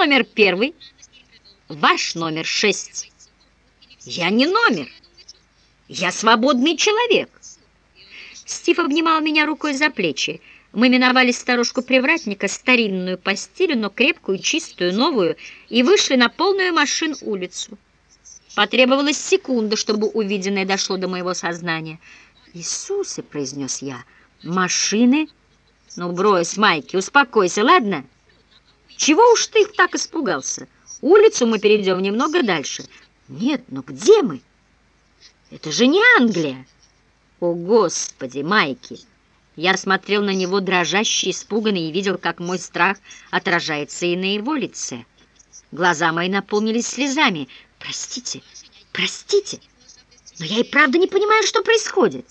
номер первый, ваш номер шесть. Я не номер, я свободный человек. Стив обнимал меня рукой за плечи. Мы миновали сторожку привратника, старинную постель, но крепкую, чистую, новую, и вышли на полную машин улицу. Потребовалась секунда, чтобы увиденное дошло до моего сознания. «Иисусе!» — произнес я. «Машины?» «Ну, брось, Майки, успокойся, ладно?» «Чего уж ты так испугался? Улицу мы перейдем немного дальше». «Нет, но где мы?» «Это же не Англия!» «О, Господи, Майки!» Я смотрел на него дрожащий, испуганный, и видел, как мой страх отражается и на его лице. Глаза мои наполнились слезами. «Простите, простите, но я и правда не понимаю, что происходит.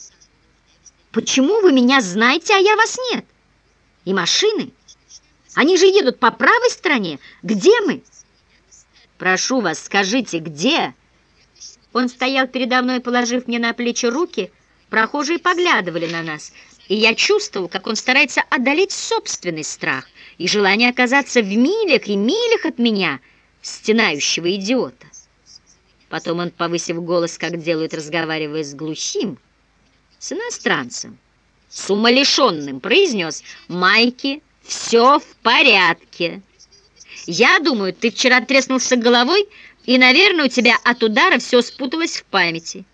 Почему вы меня знаете, а я вас нет? И машины? Они же едут по правой стороне. Где мы?» «Прошу вас, скажите, где?» Он стоял передо мной, положив мне на плечи руки. Прохожие поглядывали на нас, и я чувствовал, как он старается одолеть собственный страх и желание оказаться в милях и милях от меня, стенающего идиота. Потом он, повысив голос, как делают, разговаривая с глухим, с иностранцем, с умалишенным, произнес «Майки, все в порядке. Я думаю, ты вчера треснулся головой, и, наверное, у тебя от удара все спуталось в памяти.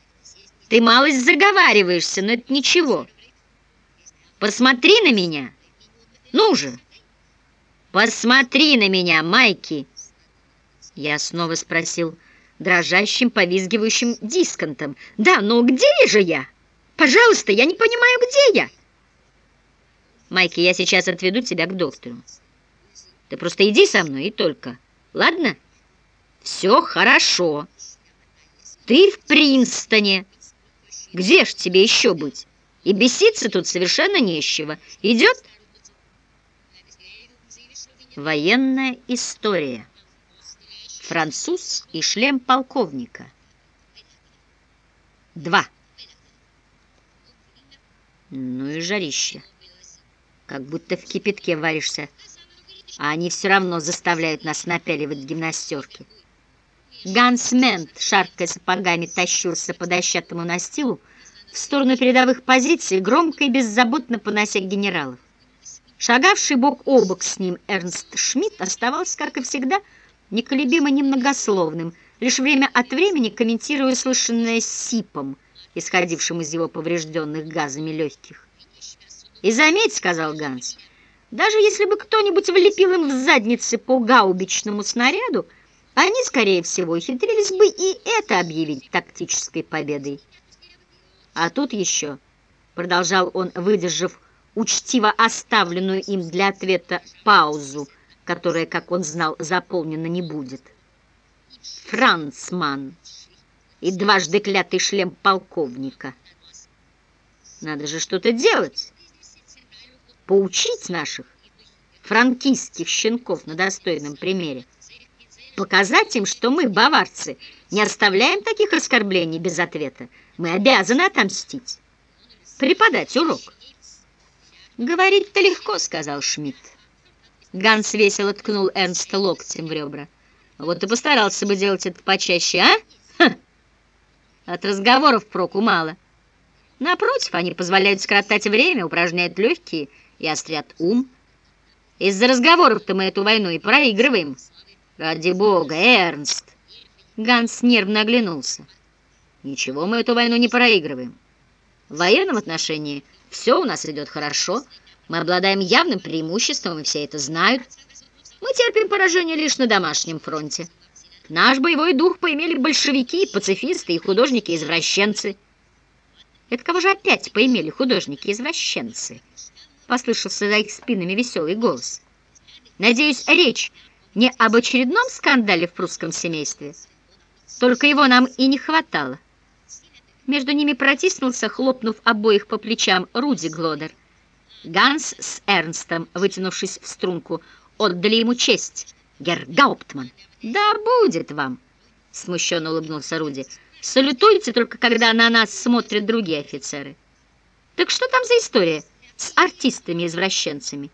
Ты малость заговариваешься, но это ничего. Посмотри на меня. Ну же, посмотри на меня, Майки. Я снова спросил дрожащим, повизгивающим дисконтом. Да, но где же я? Пожалуйста, я не понимаю, где я. Майки, я сейчас отведу тебя к доктору. Ты просто иди со мной и только. Ладно? Все хорошо. Ты в Принстоне. Где ж тебе еще быть? И беситься тут совершенно нечего. Идет? Военная история. Француз и шлем полковника. Два. Ну и жарище. Как будто в кипятке варишься, а они все равно заставляют нас напяливать гимнастерки. Ганс Мент, шаркая сапогами, тащился по дощатому настилу в сторону передовых позиций, громко и беззаботно понося генералов. Шагавший бок о бок с ним Эрнст Шмидт оставался, как и всегда, неколебимо немногословным, лишь время от времени комментируя услышанное сипом, исходившим из его поврежденных газами легких. «И заметь, — сказал Ганс, — даже если бы кто-нибудь влепил им в задницы по гаубичному снаряду, они, скорее всего, хитрились бы и это объявить тактической победой. А тут еще, — продолжал он, выдержав учтиво оставленную им для ответа паузу, которая, как он знал, заполнена не будет. Францман и дважды клятый шлем полковника. Надо же что-то делать, поучить наших франкистских щенков на достойном примере показать им, что мы, баварцы, не оставляем таких оскорблений без ответа. Мы обязаны отомстить, преподать урок. «Говорить-то легко», — сказал Шмидт. Ганс весело ткнул Эрнста локтем в ребра. «Вот и постарался бы делать это почаще, а? Ха! От разговоров проку мало. Напротив, они позволяют скоротать время, упражняют легкие и острят ум. Из-за разговоров-то мы эту войну и проигрываем». «Ради бога, Эрнст!» Ганс нервно оглянулся. «Ничего мы эту войну не проигрываем. В военном отношении все у нас идет хорошо. Мы обладаем явным преимуществом, и все это знают. Мы терпим поражение лишь на домашнем фронте. Наш боевой дух поимели большевики, пацифисты и художники-извращенцы». «Это кого же опять поимели художники-извращенцы?» Послышался за их спинами веселый голос. «Надеюсь, речь...» не об очередном скандале в прусском семействе. Только его нам и не хватало. Между ними протиснулся, хлопнув обоих по плечам, Руди Глодер. Ганс с Эрнстом, вытянувшись в струнку, отдали ему честь. Герр Гауптман. «Да будет вам!» — смущенно улыбнулся Руди. «Салютуйте только, когда на нас смотрят другие офицеры». «Так что там за история с артистами-извращенцами?»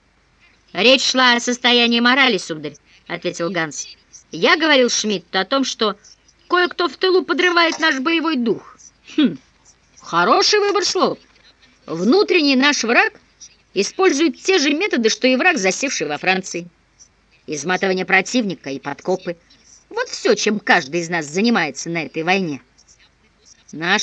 «Речь шла о состоянии морали, сударь. ответил Ганс. Я говорил Шмидту о том, что кое-кто в тылу подрывает наш боевой дух. Хм, хороший выбор слов. Внутренний наш враг использует те же методы, что и враг, засевший во Франции. Изматывание противника и подкопы. Вот все, чем каждый из нас занимается на этой войне. Наша